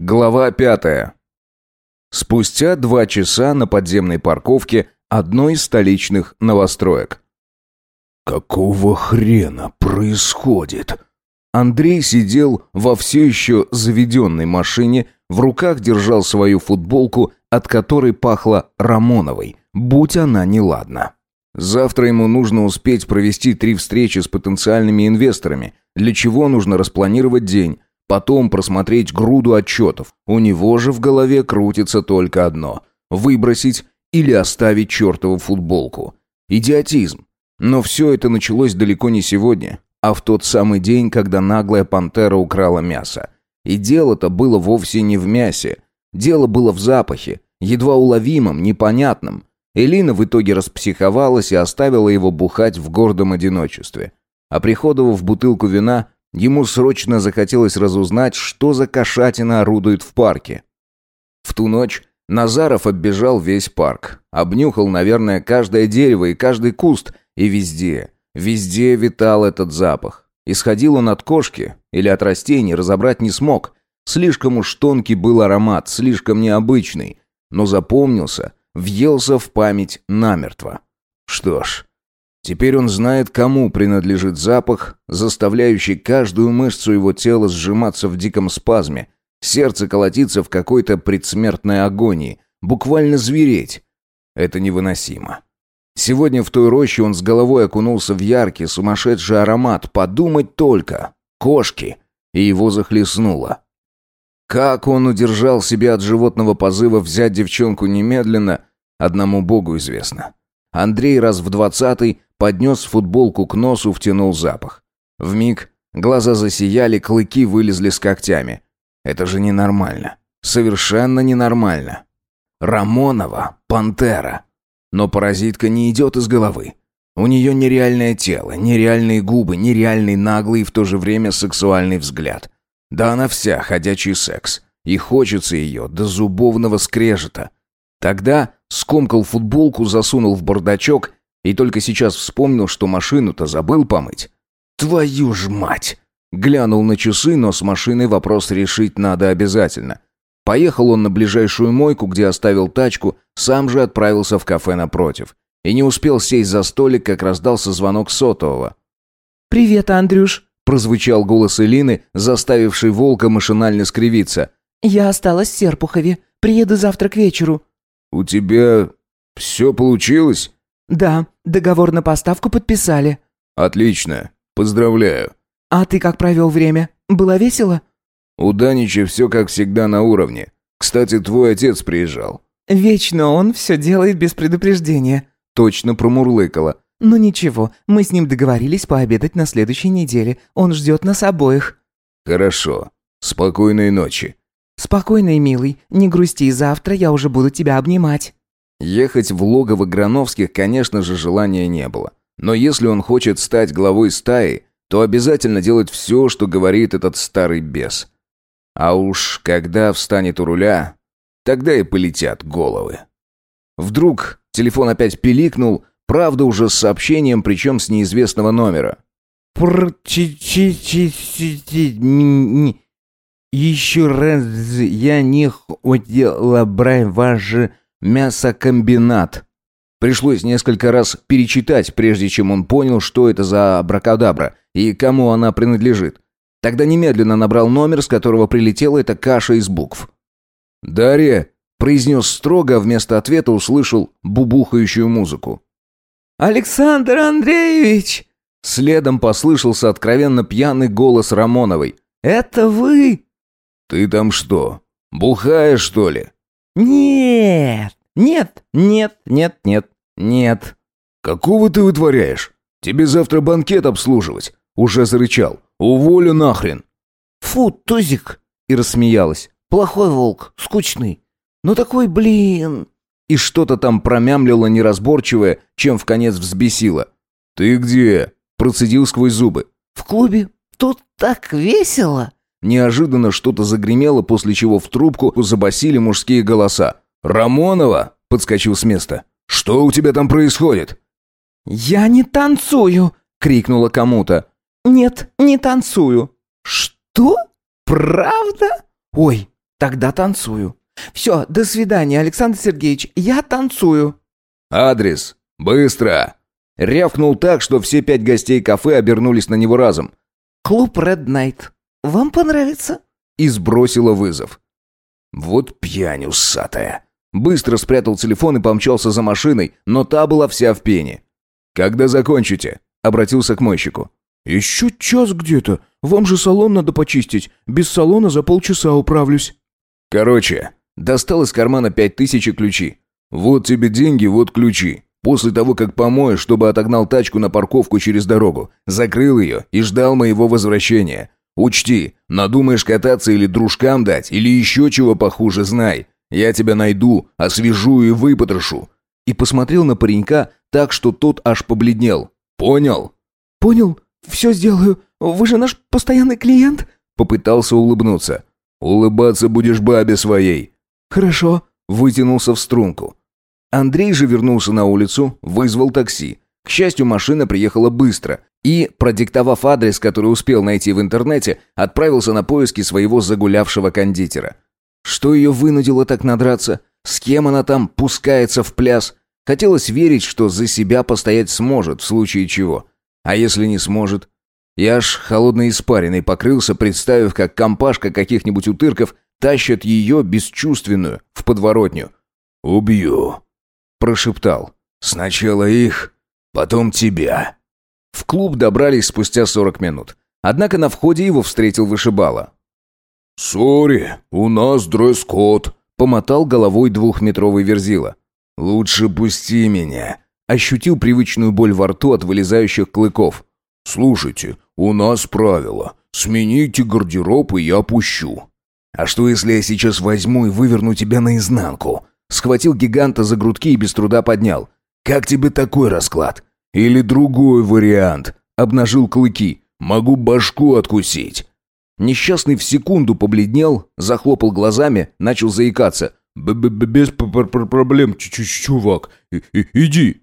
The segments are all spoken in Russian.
Глава пятая. Спустя два часа на подземной парковке одной из столичных новостроек. «Какого хрена происходит?» Андрей сидел во все еще заведенной машине, в руках держал свою футболку, от которой пахло Рамоновой, будь она неладна. Завтра ему нужно успеть провести три встречи с потенциальными инвесторами, для чего нужно распланировать день, потом просмотреть груду отчетов. У него же в голове крутится только одно – выбросить или оставить чертову футболку. Идиотизм. Но все это началось далеко не сегодня, а в тот самый день, когда наглая пантера украла мясо. И дело-то было вовсе не в мясе. Дело было в запахе, едва уловимом, непонятном. Элина в итоге распсиховалась и оставила его бухать в гордом одиночестве. А приходовав бутылку вина, ему срочно захотелось разузнать, что за кошатина орудует в парке. В ту ночь Назаров оббежал весь парк, обнюхал, наверное, каждое дерево и каждый куст, и везде, везде витал этот запах. Исходил он от кошки или от растений, разобрать не смог. Слишком уж тонкий был аромат, слишком необычный, но запомнился, въелся в память намертво. Что ж, теперь он знает, кому принадлежит запах, заставляющий каждую мышцу его тела сжиматься в диком спазме, сердце колотиться в какой-то предсмертной агонии, буквально звереть. Это невыносимо. Сегодня в той роще он с головой окунулся в яркий, сумасшедший аромат, подумать только. Кошки. И его захлестнуло. Как он удержал себя от животного позыва взять девчонку немедленно, одному богу известно. Андрей раз в двадцатый поднес футболку к носу, втянул запах. В миг глаза засияли, клыки вылезли с когтями. Это же ненормально. Совершенно ненормально. Рамонова, пантера. Но паразитка не идет из головы. У нее нереальное тело, нереальные губы, нереальный наглый и в то же время сексуальный взгляд. Да она вся ходячий секс. И хочется ее до зубовного скрежета. Тогда скомкал футболку, засунул в бардачок и только сейчас вспомнил, что машину-то забыл помыть. «Твою ж мать!» Глянул на часы, но с машиной вопрос решить надо обязательно. Поехал он на ближайшую мойку, где оставил тачку, сам же отправился в кафе напротив. И не успел сесть за столик, как раздался звонок сотового. «Привет, Андрюш!» – прозвучал голос Элины, заставивший волка машинально скривиться. «Я осталась в Серпухове. Приеду завтра к вечеру». «У тебя все получилось?» «Да, договор на поставку подписали». «Отлично. Поздравляю». «А ты как провел время? Было весело?» «У Данича все как всегда на уровне. Кстати, твой отец приезжал». «Вечно он все делает без предупреждения», — точно промурлыкала. «Ну ничего, мы с ним договорились пообедать на следующей неделе. Он ждет нас обоих». «Хорошо. Спокойной ночи». «Спокойной, милый. Не грусти, завтра я уже буду тебя обнимать». Ехать в логово Грановских, конечно же, желания не было. Но если он хочет стать главой стаи, то обязательно делать все, что говорит этот старый бес. А уж когда встанет у руля, тогда и полетят головы. Вдруг телефон опять пиликнул, правда уже с сообщением, причем с неизвестного номера. пр чи чи чи чи Еще раз я не хотела брать ваш мясокомбинат. Пришлось несколько раз перечитать, прежде чем он понял, что это за абракадабра и кому она принадлежит. Тогда немедленно набрал номер, с которого прилетела эта каша из букв. «Дарья!» – произнес строго, а вместо ответа услышал бубухающую музыку. «Александр Андреевич!» Следом послышался откровенно пьяный голос Рамоновой. «Это вы?» «Ты там что, бухая, что ли?» «Нет, нет, нет, нет, нет, нет». «Какого ты вытворяешь? Тебе завтра банкет обслуживать. Уже зарычал. «Уволю нахрен!» «Фу, Тузик!» И рассмеялась. «Плохой волк, скучный. Но такой, блин...» И что-то там промямлило неразборчивое, чем в конец взбесило. «Ты где?» Процедил сквозь зубы. «В клубе. Тут так весело!» Неожиданно что-то загремело, после чего в трубку забасили мужские голоса. «Рамонова!» — подскочил с места. «Что у тебя там происходит?» «Я не танцую!» — крикнула кому-то. «Нет, не танцую». «Что? Правда?» «Ой, Тогда танцую. Все, до свидания, Александр Сергеевич, я танцую. «Адрес! Быстро!» Рявкнул так, что все пять гостей кафе обернулись на него разом. Клуб Red Night. Вам понравится? И сбросила вызов. Вот пьянь усатая. Быстро спрятал телефон и помчался за машиной, но та была вся в пене. «Когда закончите?» — обратился к мойщику. «Еще час где-то. Вам же салон надо почистить. Без салона за полчаса управлюсь». Короче, достал из кармана пять тысяч и ключи. «Вот тебе деньги, вот ключи. После того, как помоешь, чтобы отогнал тачку на парковку через дорогу, закрыл ее и ждал моего возвращения. Учти, надумаешь кататься или дружкам дать, или еще чего похуже, знай. Я тебя найду, освежу и выпотрошу». И посмотрел на паренька так, что тот аж побледнел. «Понял?» «Понял. Все сделаю. Вы же наш постоянный клиент?» Попытался улыбнуться. «Улыбаться будешь бабе своей». «Хорошо», — вытянулся в струнку. Андрей же вернулся на улицу, вызвал такси. К счастью, машина приехала быстро. И, продиктовав адрес, который успел найти в интернете, отправился на поиски своего загулявшего кондитера. Что ее вынудило так надраться? С кем она там пускается в пляс? Хотелось верить, что за себя постоять сможет, в случае чего. А если не сможет? Я аж холодной испариной покрылся, представив, как компашка каких-нибудь утырков тащат ее, бесчувственную, в подворотню. «Убью», — прошептал. «Сначала их, потом тебя». В клуб добрались спустя сорок минут. Однако на входе его встретил вышибала. «Сори, у нас дресс-код», — помотал головой двухметровый верзила. «Лучше пусти меня», — ощутил привычную боль во рту от вылезающих клыков. «Слушайте, у нас правило. Смените гардероб, и я пущу». «А что, если я сейчас возьму и выверну тебя наизнанку?» Схватил гиганта за грудки и без труда поднял. «Как тебе такой расклад?» «Или другой вариант?» Обнажил клыки. «Могу башку откусить». Несчастный в секунду побледнел, захлопал глазами, начал заикаться. Б -б -б «Без проблем, ч -ч чувак. -и Иди».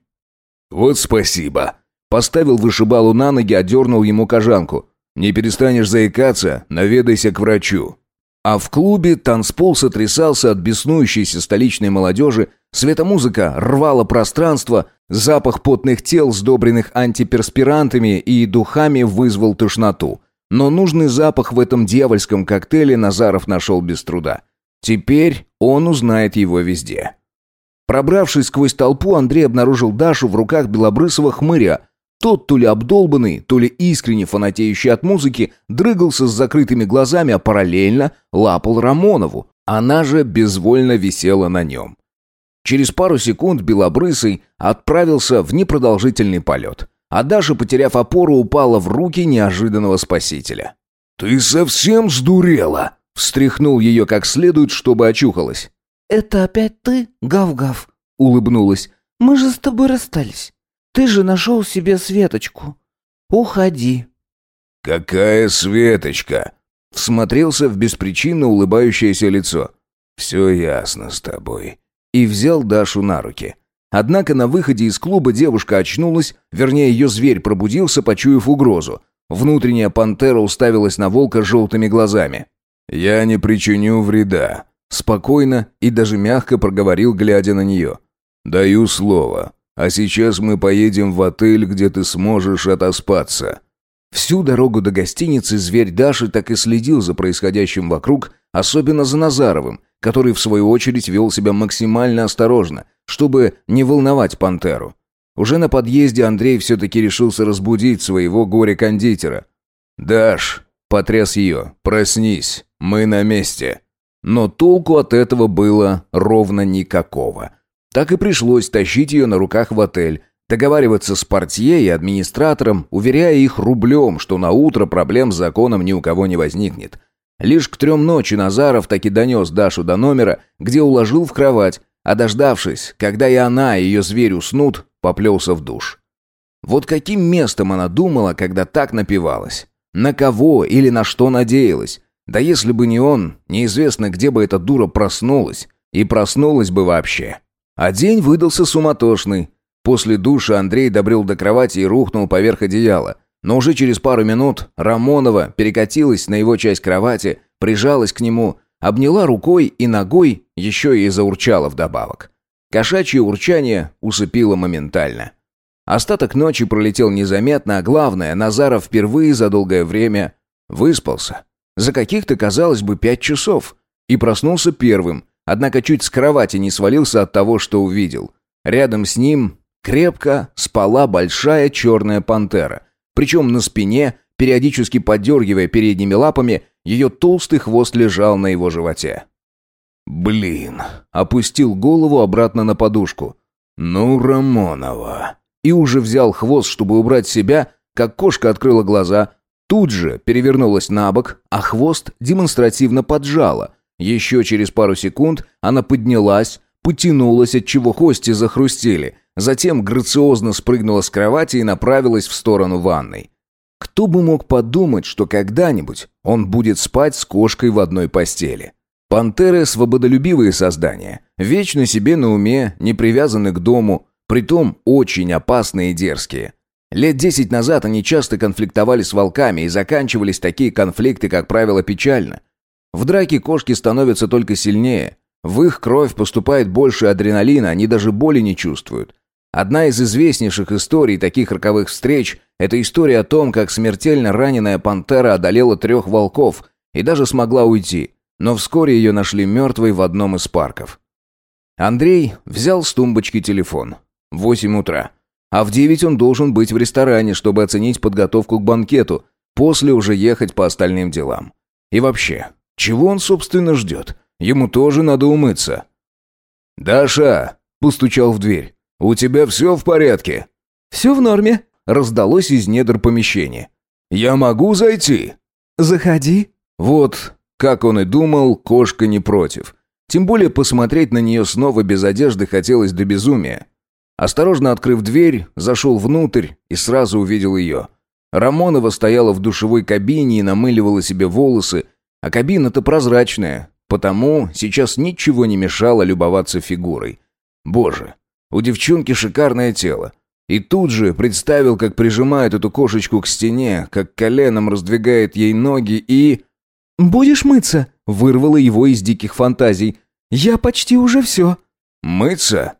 «Вот спасибо». Поставил вышибалу на ноги, одернул ему кожанку. «Не перестанешь заикаться, наведайся к врачу». А в клубе танцпол сотрясался от беснующейся столичной молодежи, светомузыка рвала пространство, запах потных тел, сдобренных антиперспирантами и духами, вызвал тошноту. Но нужный запах в этом дьявольском коктейле Назаров нашел без труда. Теперь он узнает его везде. Пробравшись сквозь толпу, Андрей обнаружил Дашу в руках белобрысого хмыря, тот, то ли обдолбанный, то ли искренне фанатеющий от музыки, дрыгался с закрытыми глазами, а параллельно лапал Рамонову. Она же безвольно висела на нем. Через пару секунд Белобрысый отправился в непродолжительный полет. А Даша, потеряв опору, упала в руки неожиданного спасителя. «Ты совсем сдурела?» Встряхнул ее как следует, чтобы очухалась. «Это опять ты, Гав-Гав?» Улыбнулась. «Мы же с тобой расстались. Ты же нашел себе Светочку. Уходи». «Какая Светочка?» Всмотрелся в беспричинно улыбающееся лицо. «Все ясно с тобой». И взял Дашу на руки. Однако на выходе из клуба девушка очнулась, вернее, ее зверь пробудился, почуяв угрозу. Внутренняя пантера уставилась на волка желтыми глазами. «Я не причиню вреда», — спокойно и даже мягко проговорил, глядя на нее. «Даю слово. А сейчас мы поедем в отель, где ты сможешь отоспаться». Всю дорогу до гостиницы зверь Даши так и следил за происходящим вокруг, особенно за Назаровым, который в свою очередь вел себя максимально осторожно, чтобы не волновать пантеру. Уже на подъезде Андрей все-таки решился разбудить своего горе-кондитера. «Даш», — потряс ее, — «проснись, мы на месте». Но толку от этого было ровно никакого. Так и пришлось тащить ее на руках в отель, договариваться с портье и администратором, уверяя их рублем, что на утро проблем с законом ни у кого не возникнет. Лишь к трем ночи Назаров таки донес Дашу до номера, где уложил в кровать, а дождавшись, когда и она, и ее зверь уснут, поплелся в душ. Вот каким местом она думала, когда так напивалась? На кого или на что надеялась? Да если бы не он, неизвестно, где бы эта дура проснулась. И проснулась бы вообще. А день выдался суматошный. После душа Андрей добрел до кровати и рухнул поверх одеяла. Но уже через пару минут Рамонова перекатилась на его часть кровати, прижалась к нему, обняла рукой и ногой, еще и заурчала вдобавок. Кошачье урчание усыпило моментально. Остаток ночи пролетел незаметно, а главное, Назаров впервые за долгое время выспался. За каких-то, казалось бы, пять часов. И проснулся первым, однако чуть с кровати не свалился от того, что увидел. Рядом с ним крепко спала большая черная пантера. Причем на спине, периодически подергивая передними лапами, ее толстый хвост лежал на его животе. «Блин!» — опустил голову обратно на подушку. «Ну, Рамонова!» И уже взял хвост, чтобы убрать себя, как кошка открыла глаза, тут же перевернулась на бок, а хвост демонстративно поджала. Еще через пару секунд она поднялась, потянулась, от чего кости захрустели, затем грациозно спрыгнула с кровати и направилась в сторону ванной. Кто бы мог подумать, что когда-нибудь он будет спать с кошкой в одной постели. Пантеры – свободолюбивые создания, вечно себе на уме, не привязаны к дому, притом очень опасные и дерзкие. Лет десять назад они часто конфликтовали с волками, и заканчивались такие конфликты, как правило, печально. В драке кошки становятся только сильнее. В их кровь поступает больше адреналина, они даже боли не чувствуют. Одна из известнейших историй таких роковых встреч – это история о том, как смертельно раненая пантера одолела трех волков и даже смогла уйти, но вскоре ее нашли мертвой в одном из парков. Андрей взял с тумбочки телефон. Восемь утра. А в девять он должен быть в ресторане, чтобы оценить подготовку к банкету, после уже ехать по остальным делам. И вообще, чего он, собственно, ждет? Ему тоже надо умыться. «Даша!» – постучал в дверь. «У тебя все в порядке?» «Все в норме», — раздалось из недр помещения. «Я могу зайти?» «Заходи». Вот, как он и думал, кошка не против. Тем более посмотреть на нее снова без одежды хотелось до безумия. Осторожно открыв дверь, зашел внутрь и сразу увидел ее. Рамонова стояла в душевой кабине и намыливала себе волосы, а кабина-то прозрачная, потому сейчас ничего не мешало любоваться фигурой. Боже, у девчонки шикарное тело. И тут же представил, как прижимает эту кошечку к стене, как коленом раздвигает ей ноги и... «Будешь мыться?» — вырвало его из диких фантазий. «Я почти уже все». «Мыться?»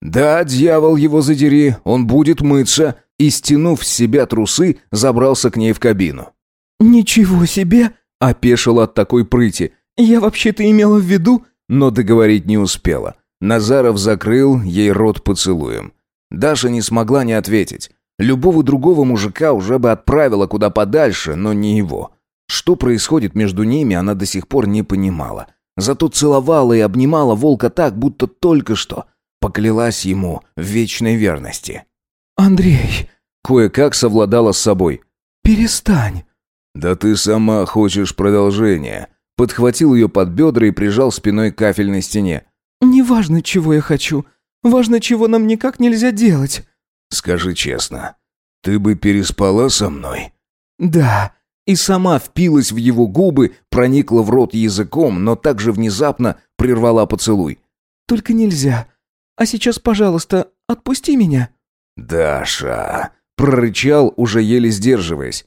«Да, дьявол его задери, он будет мыться», и, стянув с себя трусы, забрался к ней в кабину. «Ничего себе!» — опешил от такой прыти. «Я вообще-то имела в виду...» Но договорить не успела. Назаров закрыл ей рот поцелуем. Даша не смогла не ответить. Любого другого мужика уже бы отправила куда подальше, но не его. Что происходит между ними, она до сих пор не понимала. Зато целовала и обнимала волка так, будто только что поклялась ему в вечной верности. «Андрей!» Кое-как совладала с собой. «Перестань!» «Да ты сама хочешь продолжения!» Подхватил ее под бедра и прижал спиной к кафельной стене. «Не важно, чего я хочу. Важно, чего нам никак нельзя делать». «Скажи честно, ты бы переспала со мной?» «Да». И сама впилась в его губы, проникла в рот языком, но также внезапно прервала поцелуй. «Только нельзя. А сейчас, пожалуйста, отпусти меня». «Даша!» — прорычал, уже еле сдерживаясь.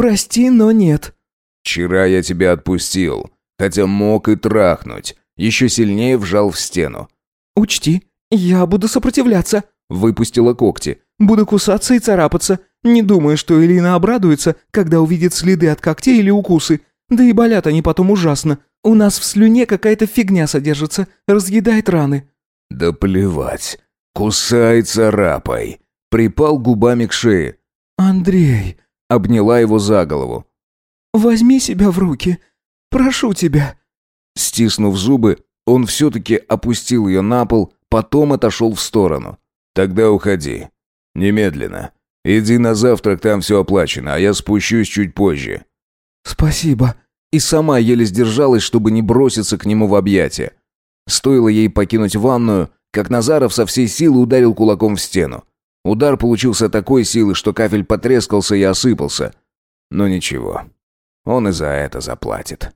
«Прости, но нет». «Вчера я тебя отпустил, хотя мог и трахнуть еще сильнее вжал в стену. «Учти, я буду сопротивляться», — выпустила когти. «Буду кусаться и царапаться. Не думаю, что Элина обрадуется, когда увидит следы от когтей или укусы. Да и болят они потом ужасно. У нас в слюне какая-то фигня содержится, разъедает раны». «Да плевать. Кусай, царапай». Припал губами к шее. «Андрей», — обняла его за голову. «Возьми себя в руки. Прошу тебя». Стиснув зубы, он все-таки опустил ее на пол, потом отошел в сторону. «Тогда уходи. Немедленно. Иди на завтрак, там все оплачено, а я спущусь чуть позже». «Спасибо». И сама еле сдержалась, чтобы не броситься к нему в объятия. Стоило ей покинуть ванную, как Назаров со всей силы ударил кулаком в стену. Удар получился такой силы, что кафель потрескался и осыпался. Но ничего, он и за это заплатит.